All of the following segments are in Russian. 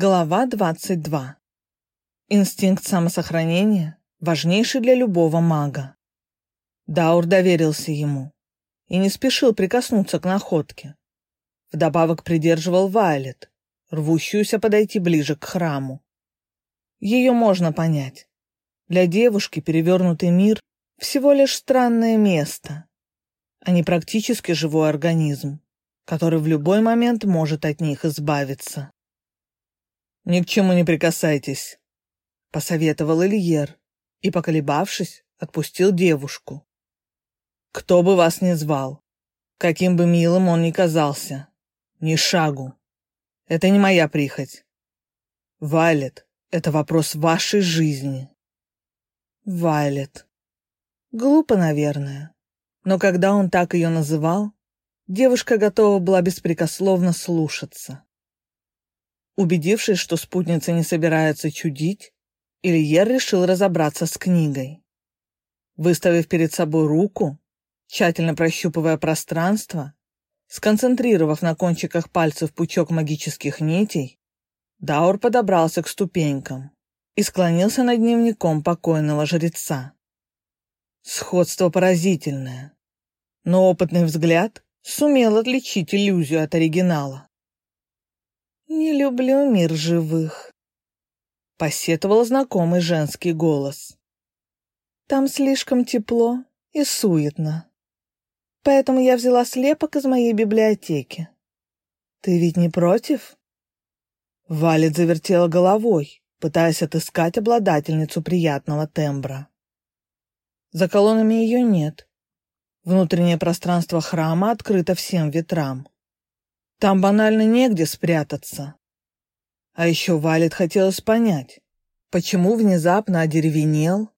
Глава 22. Инстинкт самосохранения важнейший для любого мага. Даур доверился ему и не спешил прикоснуться к находке. Вдобавок придерживал Вайлет, рвущуюся подойти ближе к храму. Ее можно понять. Для девушки перевернутый мир — всего лишь странное место, а не практически живой организм, который в любой момент может от них избавиться. «Ни к чему не прикасайтесь», — посоветовал Ильер и, поколебавшись, отпустил девушку. «Кто бы вас ни звал, каким бы милым он ни казался, ни шагу. Это не моя прихоть. Вайлет, это вопрос вашей жизни». Вайлет. Глупо, наверное. Но когда он так ее называл, девушка готова была беспрекословно слушаться. Убедившись, что спутница не собирается чудить, Ильер решил разобраться с книгой. Выставив перед собой руку, тщательно прощупывая пространство, сконцентрировав на кончиках пальцев пучок магических нитей, Даур подобрался к ступенькам и склонился над дневником покойного жреца. Сходство поразительное, но опытный взгляд сумел отличить иллюзию от оригинала. «Не люблю мир живых», — посетовал знакомый женский голос. «Там слишком тепло и суетно. Поэтому я взяла слепок из моей библиотеки. Ты ведь не против?» Валет завертела головой, пытаясь отыскать обладательницу приятного тембра. За колоннами ее нет. Внутреннее пространство храма открыто всем ветрам. Там банально негде спрятаться. А еще Валет хотелось понять, почему внезапно одеревенел,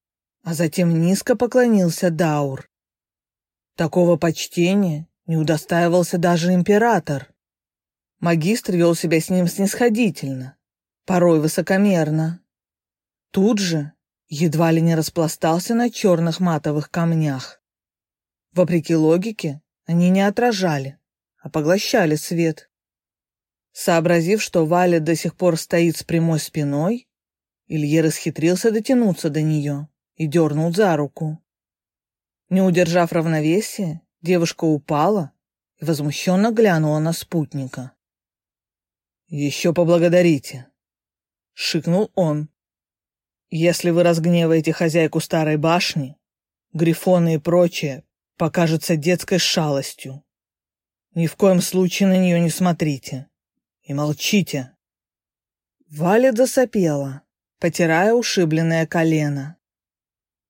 а затем низко поклонился Даур. Такого почтения не удостаивался даже император. Магистр вел себя с ним снисходительно, порой высокомерно. Тут же едва ли не распластался на черных матовых камнях. Вопреки логике, они не отражали, а поглощали свет. Сообразив, что Валя до сих пор стоит с прямой спиной, Илье расхитрился дотянуться до нее и дернул за руку. Не удержав равновесия, девушка упала и возмущенно глянула на спутника. «Еще поблагодарите», — шикнул он. «Если вы разгневаете хозяйку старой башни, грифоны и прочее покажется детской шалостью. Ни в коем случае на нее не смотрите. И молчите. Валя засопела, потирая ушибленное колено.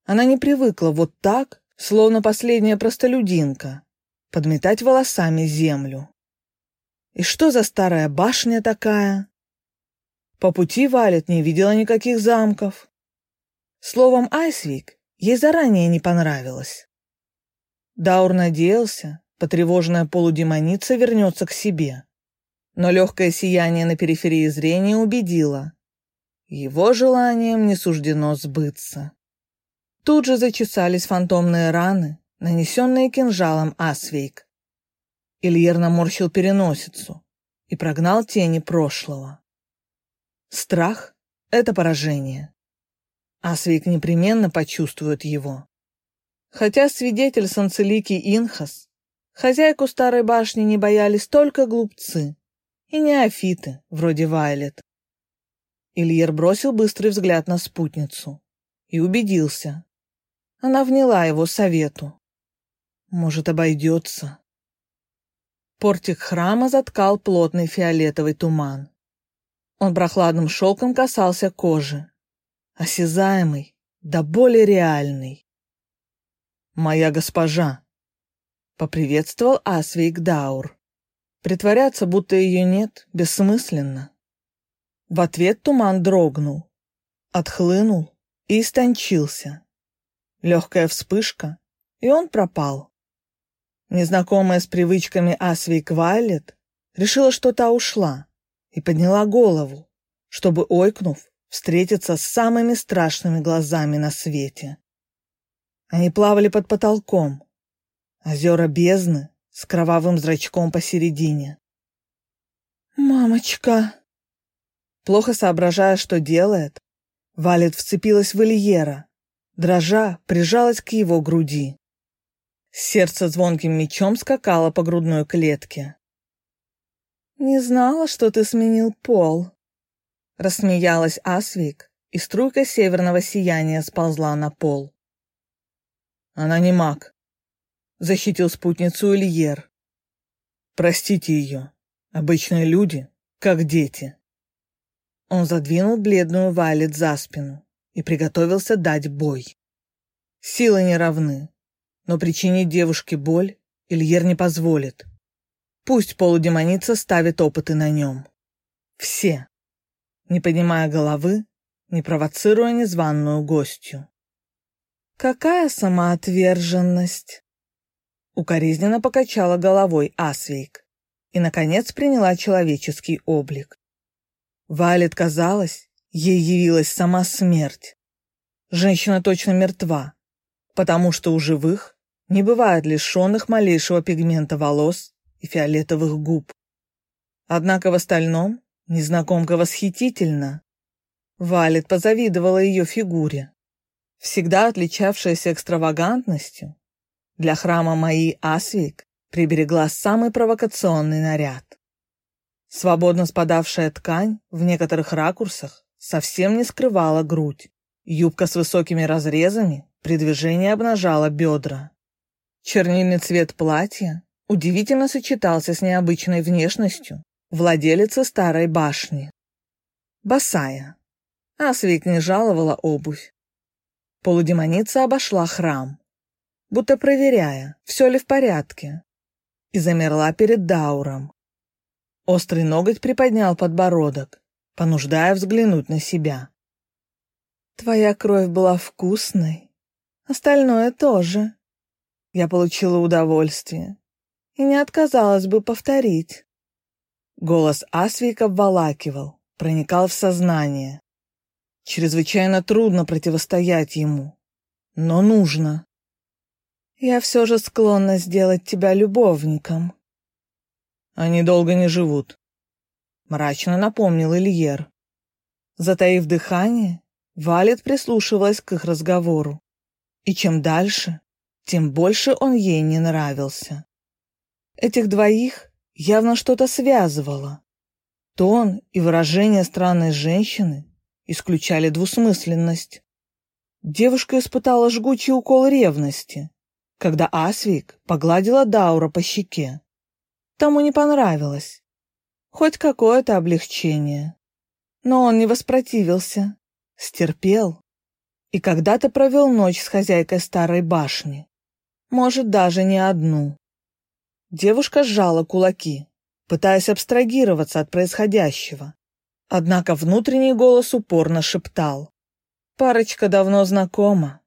Она не привыкла вот так, словно последняя простолюдинка, подметать волосами землю. И что за старая башня такая? По пути Валет не видела никаких замков. Словом, Айсвик ей заранее не понравилось. Даур надеялся, потревоженная полудемоница вернется к себе. Но легкое сияние на периферии зрения убедило. Его желанием не суждено сбыться. Тут же зачесались фантомные раны, нанесенные кинжалом Асвейк. Ильер наморщил переносицу и прогнал тени прошлого. Страх — это поражение. Асвейк непременно почувствует его. Хотя свидетель Санцелики Инхас Хозяйку старой башни не боялись только глупцы и неофиты, вроде Вайлет. Ильер бросил быстрый взгляд на спутницу и убедился. Она вняла его совету. Может, обойдется. Портик храма заткал плотный фиолетовый туман. Он прохладным шелком касался кожи, осязаемый, да более реальный. «Моя госпожа!» Поприветствовал Асвейк Даур. Притворяться, будто ее нет, бессмысленно. В ответ туман дрогнул, отхлынул и истончился. Легкая вспышка, и он пропал. Незнакомая с привычками Асвейк Вайлет решила, что та ушла, и подняла голову, чтобы, ойкнув, встретиться с самыми страшными глазами на свете. Они плавали под потолком, Озера бездны с кровавым зрачком посередине. «Мамочка!» Плохо соображая, что делает, Валет вцепилась в Ильера, дрожа, прижалась к его груди. Сердце звонким мечом скакало по грудной клетке. «Не знала, что ты сменил пол», — рассмеялась Асвик, и струйка северного сияния сползла на пол. «Она не маг», — защитил спутницу Ильер. «Простите ее. Обычные люди, как дети». Он задвинул бледную Вайлет за спину и приготовился дать бой. Силы не равны, но причинить девушке боль Ильер не позволит. Пусть полудемоница ставит опыты на нем. Все. Не поднимая головы, не провоцируя незваную гостью. «Какая самоотверженность!» Укоризненно покачала головой Асвейк и, наконец, приняла человеческий облик. Валет казалось, ей явилась сама смерть. Женщина точно мертва, потому что у живых не бывает лишенных малейшего пигмента волос и фиолетовых губ. Однако в остальном незнакомка восхитительна. Валет позавидовала ее фигуре. Всегда отличавшаяся экстравагантностью, для храма Маи Асвик приберегла самый провокационный наряд. Свободно спадавшая ткань в некоторых ракурсах совсем не скрывала грудь. Юбка с высокими разрезами при движении обнажала бедра. Чернильный цвет платья удивительно сочетался с необычной внешностью владелицы старой башни. Босая. Асвик не жаловала обувь. Полудемоница обошла храм, будто проверяя, все ли в порядке, и замерла перед Дауром. Острый ноготь приподнял подбородок, понуждая взглянуть на себя. «Твоя кровь была вкусной, остальное тоже. Я получила удовольствие, и не отказалась бы повторить. Голос Асвика обволакивал, проникал в сознание. Чрезвычайно трудно противостоять ему, но нужно. Я все же склонна сделать тебя любовником. Они долго не живут, мрачно напомнил Ильер. Затаив дыхание, Валет прислушивалась к их разговору. И чем дальше, тем больше он ей не нравился. Этих двоих явно что-то связывало. Тон и выражение странной женщины исключали двусмысленность. Девушка испытала жгучий укол ревности, когда Асвик погладила Даура по щеке. Тому не понравилось. Хоть какое-то облегчение. Но он не воспротивился, стерпел и когда-то провел ночь с хозяйкой старой башни. Может, даже не одну. Девушка сжала кулаки, пытаясь абстрагироваться от происходящего. Однако внутренний голос упорно шептал. Парочка давно знакома,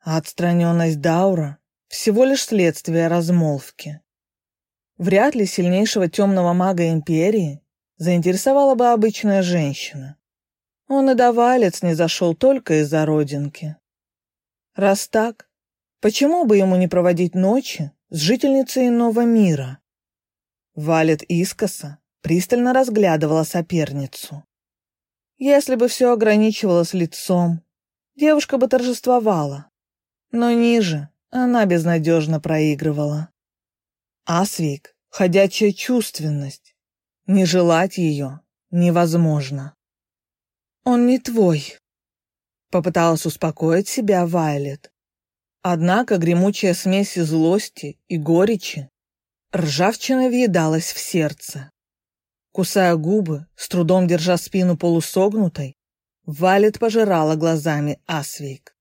а отстраненность Даура — всего лишь следствие размолвки. Вряд ли сильнейшего темного мага Империи заинтересовала бы обычная женщина. Он и до Валец не зашел только из-за родинки. Раз так, почему бы ему не проводить ночи с жительницей иного мира. Валет искоса пристально разглядывала соперницу. Если бы все ограничивалось лицом, девушка бы торжествовала, но ниже она безнадежно проигрывала. Асвик — ходячая чувственность, не желать ее невозможно. «Он не твой», — попыталась успокоить себя Вайлет. Однако гремучая смесь злости и горечи ржавчина въедалась в сердце. Кусая губы, с трудом держа спину полусогнутой, Валет пожирала глазами Асвейк.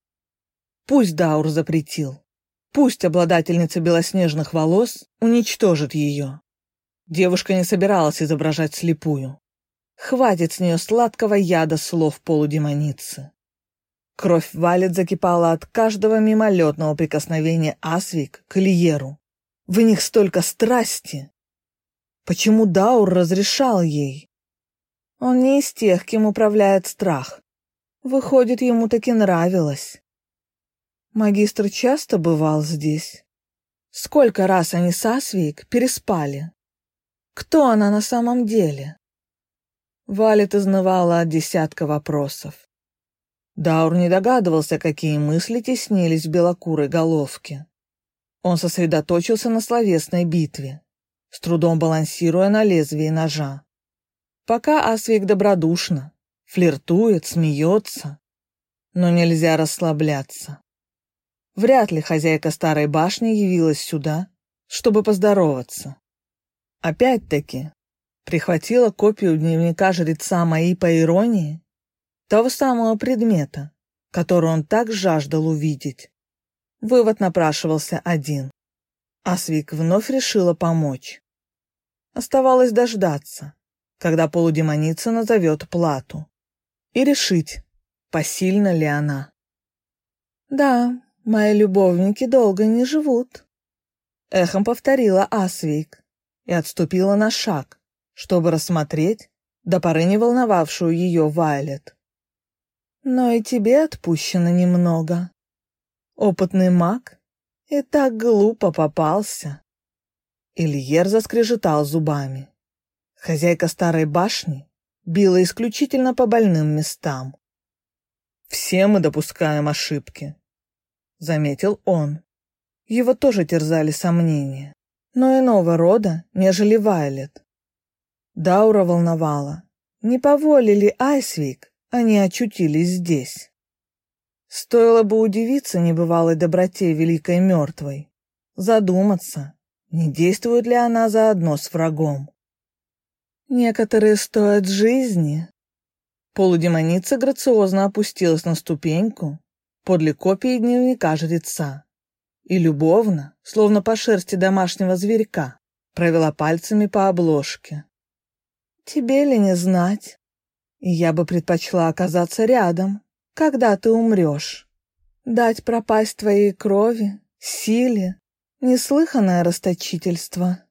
Пусть Даур запретил, пусть обладательница белоснежных волос уничтожит ее. Девушка не собиралась изображать слепую. Хватит с нее сладкого яда слов полудемоницы. Кровь валит закипала от каждого мимолетного прикосновения Асвик к Ильеру. В них столько страсти. Почему Даур разрешал ей? Он не из тех, кем управляет страх. Выходит, ему таки нравилось. Магистр часто бывал здесь. Сколько раз они с Асвик переспали? Кто она на самом деле? Валет изнывала от десятка вопросов. Даур не догадывался, какие мысли теснились в белокурой головке. Он сосредоточился на словесной битве, с трудом балансируя на лезвии ножа. Пока Асвик добродушно, флиртует, смеется, но нельзя расслабляться. Вряд ли хозяйка старой башни явилась сюда, чтобы поздороваться. Опять-таки, прихватила копию дневника жреца моей по иронии, того самого предмета, который он так жаждал увидеть. Вывод напрашивался один. Асвик вновь решила помочь. Оставалось дождаться, когда полудемоница назовет плату, и решить, посильна ли она. «Да, мои любовники долго не живут», — эхом повторила Асвик и отступила на шаг, чтобы рассмотреть до поры не волновавшую ее Вайлет. «Но и тебе отпущено немного. Опытный маг и так глупо попался. Ильер заскрежетал зубами. Хозяйка старой башни била исключительно по больным местам. «Все мы допускаем ошибки», — заметил он. Его тоже терзали сомнения, но иного рода, нежели Вайлет. Даура волновала, не по воле ли Айсвик они очутились здесь. Стоило бы удивиться небывалой доброте великой мертвой, задуматься, не действует ли она заодно с врагом. Некоторые стоят жизни. Полудемоница грациозно опустилась на ступеньку подле копии дневника жреца и любовно, словно по шерсти домашнего зверька, провела пальцами по обложке. «Тебе ли не знать? Я бы предпочла оказаться рядом, когда ты умрешь. Дать пропасть твоей крови, силе, неслыханное расточительство.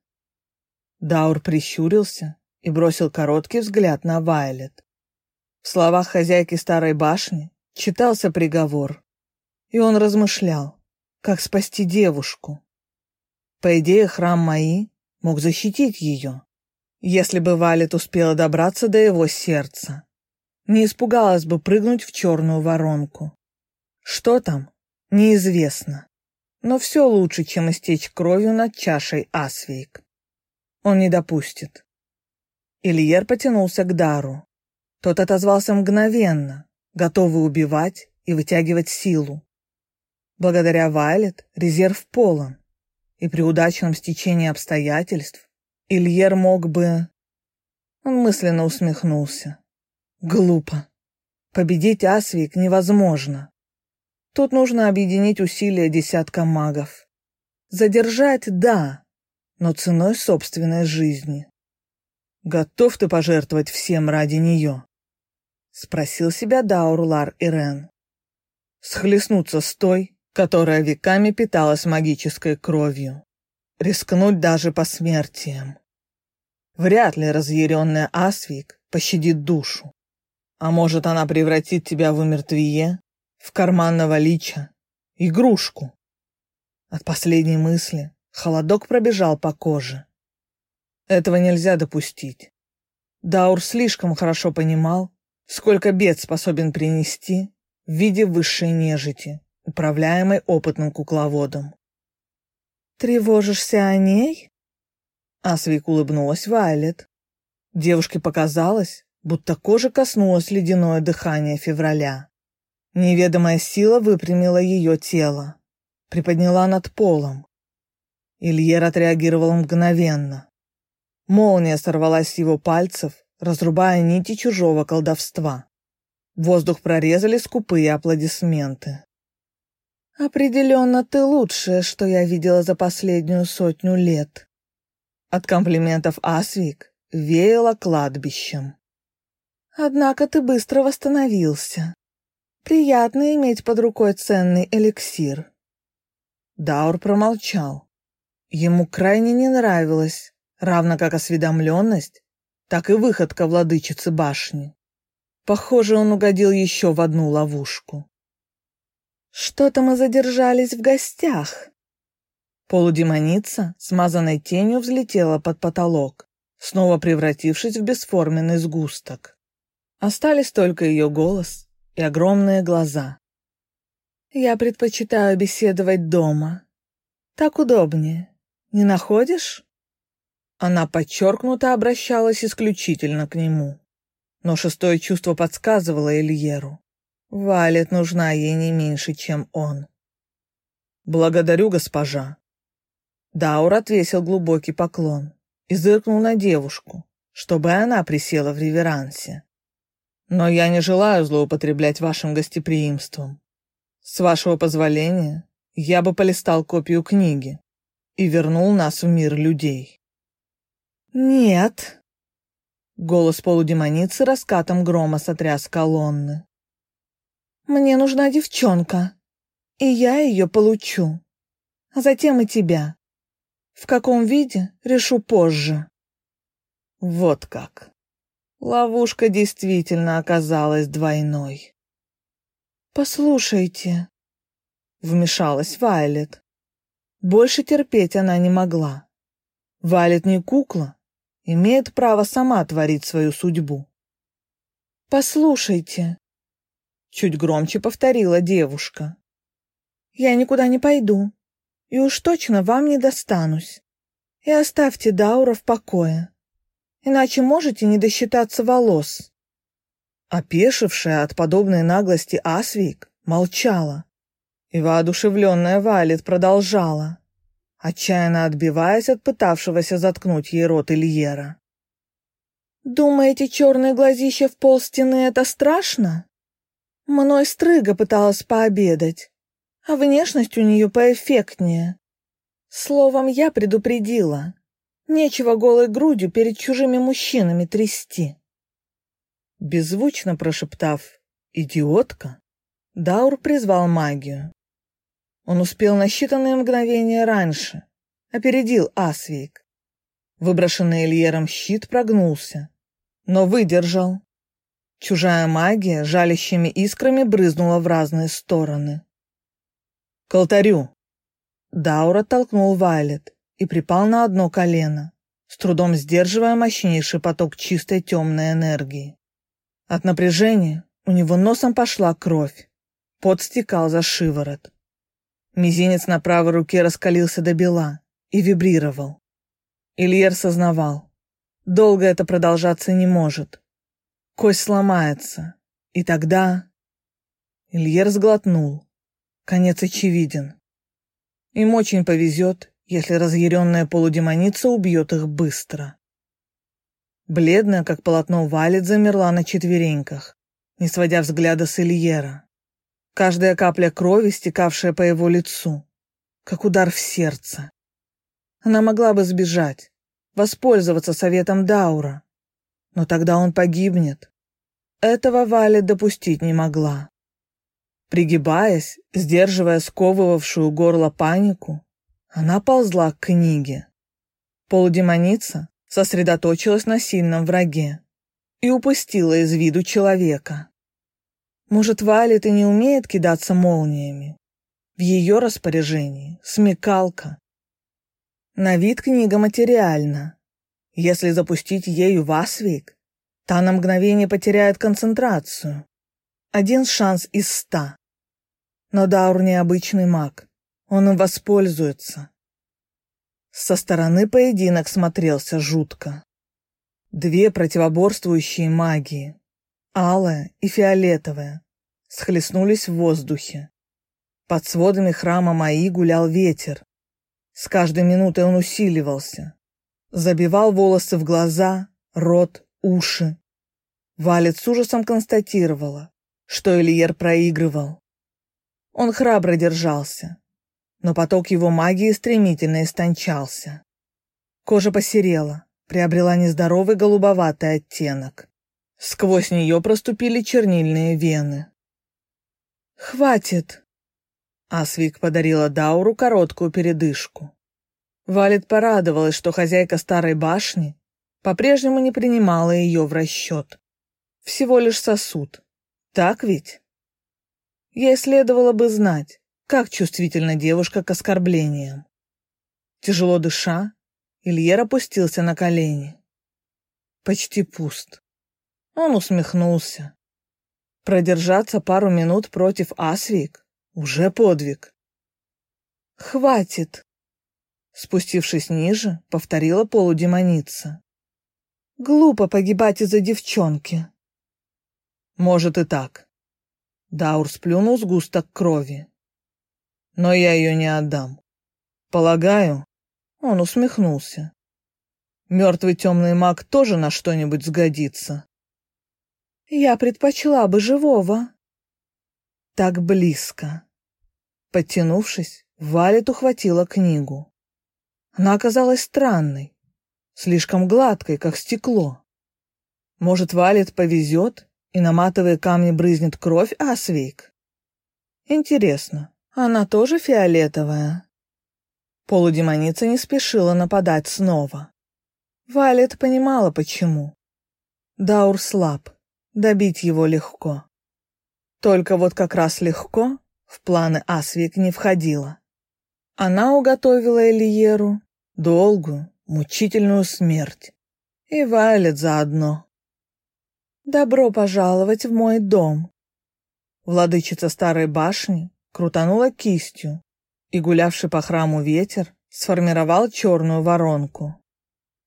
Даур прищурился и бросил короткий взгляд на Вайлет. В словах хозяйки старой башни читался приговор, и он размышлял, как спасти девушку. По идее, храм Маи мог защитить ее, если бы Вайлет успела добраться до его сердца не испугалась бы прыгнуть в черную воронку. Что там? Неизвестно. Но все лучше, чем истечь кровью над чашей Асвейк. Он не допустит. Ильер потянулся к Дару. Тот отозвался мгновенно, готовый убивать и вытягивать силу. Благодаря Вайлет резерв полон, и при удачном стечении обстоятельств Ильер мог бы... Он мысленно усмехнулся. Глупо. Победить Асвик невозможно. Тут нужно объединить усилия десятка магов. Задержать – да, но ценой собственной жизни. Готов ты пожертвовать всем ради нее? Спросил себя Даурлар Ирен. Схлестнуться с той, которая веками питалась магической кровью. Рискнуть даже по смертиям. Вряд ли разъяренная Асвик пощадит душу. А может, она превратит тебя в мертвие, в карманного лича, игрушку? От последней мысли холодок пробежал по коже. Этого нельзя допустить. Даур слишком хорошо понимал, сколько бед способен принести в виде высшей нежити, управляемой опытным кукловодом. «Тревожишься о ней?» Асвик улыбнулась Вайлет. Девушке показалось, будто кожа коснулось ледяное дыхание февраля. Неведомая сила выпрямила ее тело, приподняла над полом. Ильер отреагировал мгновенно. Молния сорвалась с его пальцев, разрубая нити чужого колдовства. Воздух прорезали скупые аплодисменты. «Определенно ты лучшее, что я видела за последнюю сотню лет». От комплиментов Асвик веяло кладбищем. Однако ты быстро восстановился. Приятно иметь под рукой ценный эликсир. Даур промолчал. Ему крайне не нравилось, равно как осведомленность, так и выходка владычицы башни. Похоже, он угодил еще в одну ловушку. «Что-то мы задержались в гостях». Полудемоница, смазанной тенью, взлетела под потолок, снова превратившись в бесформенный сгусток. Остались только ее голос и огромные глаза. «Я предпочитаю беседовать дома. Так удобнее. Не находишь?» Она подчеркнуто обращалась исключительно к нему. Но шестое чувство подсказывало Эльеру. Валет нужна ей не меньше, чем он. «Благодарю, госпожа». Даур отвесил глубокий поклон и зыркнул на девушку, чтобы она присела в реверансе. «Но я не желаю злоупотреблять вашим гостеприимством. С вашего позволения, я бы полистал копию книги и вернул нас в мир людей». «Нет!» Голос полудемоницы раскатом грома сотряс колонны. «Мне нужна девчонка, и я ее получу. А затем и тебя. В каком виде, решу позже». Вот как. Ловушка действительно оказалась двойной. «Послушайте», — вмешалась Вайлет. Больше терпеть она не могла. Вайлет не кукла, имеет право сама творить свою судьбу. «Послушайте», — чуть громче повторила девушка. «Я никуда не пойду, и уж точно вам не достанусь. И оставьте Даура в покое, иначе можете не досчитаться волос». Опешившая от подобной наглости Асвик молчала, и воодушевленная Валет продолжала отчаянно отбиваясь от пытавшегося заткнуть ей рот Ильера. «Думаете, черные глазища в пол стены — это страшно? Мной стрыга пыталась пообедать, а внешность у нее поэффектнее. Словом, я предупредила. Нечего голой грудью перед чужими мужчинами трясти». Беззвучно прошептав «идиотка», Даур призвал магию. Он успел на считанные мгновения раньше. Опередил Асвейк. Выброшенный Эльером щит прогнулся, но выдержал. Чужая магия жалящими искрами брызнула в разные стороны. «К алтарю!» Даур оттолкнул Вайлет и припал на одно колено, с трудом сдерживая мощнейший поток чистой темной энергии. От напряжения у него носом пошла кровь, пот стекал за шиворот. Мизинец на правой руке раскалился до бела и вибрировал. Ильер сознавал, долго это продолжаться не может. Кость сломается, и тогда... Ильер сглотнул. Конец очевиден. Им очень повезет, если разъяренная полудемоница убьет их быстро. Бледная, как полотно, Валет замерла на четвереньках, не сводя взгляда с Ильера. Каждая капля крови, стекавшая по его лицу, как удар в сердце. Она могла бы сбежать, воспользоваться советом Даура, но тогда он погибнет. Этого Валя допустить не могла. Пригибаясь, сдерживая сковывавшую горло панику, она ползла к книге. Полудемоница сосредоточилась на сильном враге и упустила из виду человека. Может, Валет и не умеет кидаться молниями. В ее распоряжении смекалка. На вид книга материальна. Если запустить ею в Асвик, та на мгновение потеряет концентрацию. Один шанс из ста. Но Даур необычный маг. Он им воспользуется. Со стороны поединок смотрелся жутко. Две противоборствующие магии алая и фиолетовая, схлестнулись в воздухе. Под сводами храма Маи гулял ветер. С каждой минутой он усиливался. Забивал волосы в глаза, рот, уши. Валет с ужасом констатировала, что Ильер проигрывал. Он храбро держался, но поток его магии стремительно истончался. Кожа посерела, приобрела нездоровый голубоватый оттенок. Сквозь нее проступили чернильные вены. «Хватит!» Асвик подарила Дауру короткую передышку. Валет порадовалась, что хозяйка старой башни по-прежнему не принимала ее в расчет. Всего лишь сосуд. Так ведь? Ей следовало бы знать, как чувствительна девушка к оскорблениям. Тяжело дыша, Ильер опустился на колени почти пуст. Он усмехнулся. Продержаться пару минут против Асвик — уже подвиг. «Хватит!» Спустившись ниже, повторила полудемоница. «Глупо погибать из-за девчонки». «Может и так». Даур сплюнул сгусток крови. «Но я ее не отдам. Полагаю...» Он усмехнулся. «Мертвый темный маг тоже на что-нибудь сгодится». «Я предпочла бы живого». «Так близко». Подтянувшись, Валет ухватила книгу. Она оказалась странной, слишком гладкой, как стекло. Может, Валет повезет, и на матовые камни брызнет кровь Асвейк? Интересно, она тоже фиолетовая? Полудемоница не спешила нападать снова. Валет понимала, почему. Даур слаб, добить его легко. Только вот как раз легко в планы Асвик не входило. Она уготовила Элиеру долгую, мучительную смерть. И Вайлет заодно. «Добро пожаловать в мой дом!» Владычица старой башни крутанула кистью, и гулявший по храму ветер сформировал черную воронку.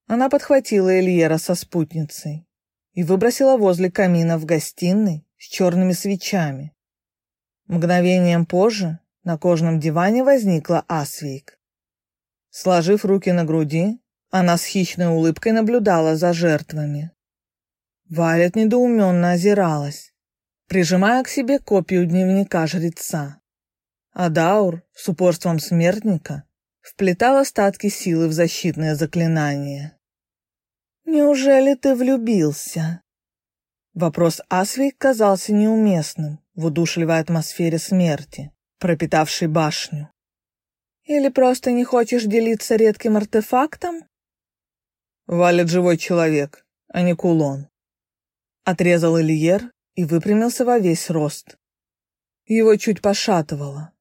Она подхватила Эльера со спутницей и выбросила возле камина в гостиной с черными свечами. Мгновением позже на кожаном диване возникла Асвейк. Сложив руки на груди, она с хищной улыбкой наблюдала за жертвами. Валет недоуменно озиралась, прижимая к себе копию дневника жреца. А Даур с упорством смертника вплетал остатки силы в защитное заклинание. «Неужели ты влюбился?» Вопрос Асвейк казался неуместным в удушливой атмосфере смерти пропитавший башню. Или просто не хочешь делиться редким артефактом? Валит живой человек, а не кулон. Отрезал Ильер и выпрямился во весь рост. Его чуть пошатывало,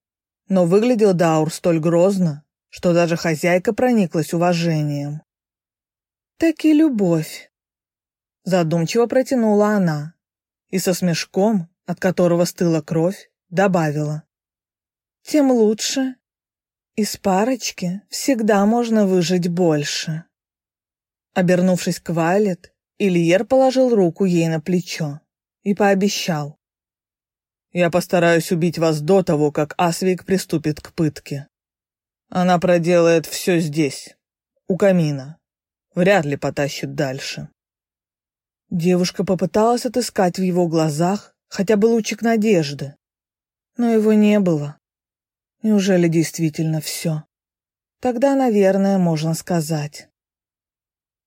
но выглядел Даур столь грозно, что даже хозяйка прониклась уважением. «Так и любовь», — задумчиво протянула она и со смешком, от которого стыла кровь, добавила тем лучше. Из парочки всегда можно выжить больше. Обернувшись к Вайлет, Ильер положил руку ей на плечо и пообещал. «Я постараюсь убить вас до того, как Асвик приступит к пытке. Она проделает все здесь, у камина. Вряд ли потащит дальше». Девушка попыталась отыскать в его глазах хотя бы лучик надежды, но его не было. Неужели действительно все? Тогда, наверное, можно сказать.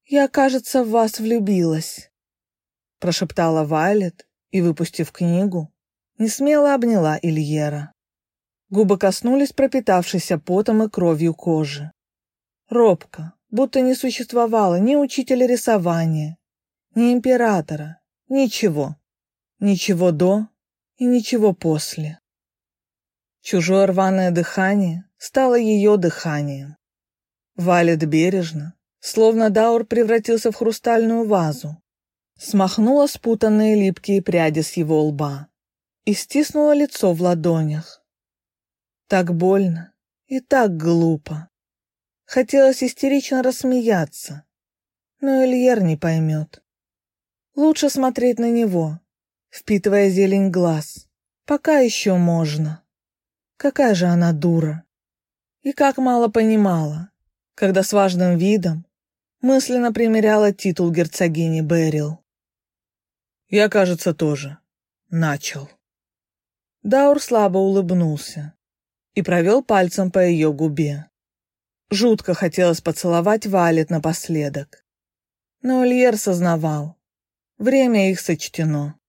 «Я, кажется, в вас влюбилась», — прошептала Вайлет и, выпустив книгу, несмело обняла Ильера. Губы коснулись пропитавшейся потом и кровью кожи. Робко, будто не существовало ни учителя рисования, ни императора, ничего. Ничего до и ничего после. Чужое рваное дыхание стало ее дыханием. Валет бережно, словно Даур превратился в хрустальную вазу, смахнула спутанные липкие пряди с его лба и стиснула лицо в ладонях. Так больно и так глупо. Хотелось истерично рассмеяться, но Эльер не поймет. Лучше смотреть на него, впитывая зелень глаз, пока еще можно. Какая же она дура. И как мало понимала, когда с важным видом мысленно примеряла титул герцогини Берил. Я, кажется, тоже начал. Даур слабо улыбнулся и провел пальцем по ее губе. Жутко хотелось поцеловать Валет напоследок. Но Ильер сознавал, время их сочтено,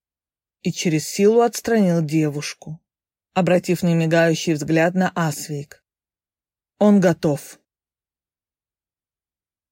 и через силу отстранил девушку обратив немигающий взгляд на Асвик. Он готов.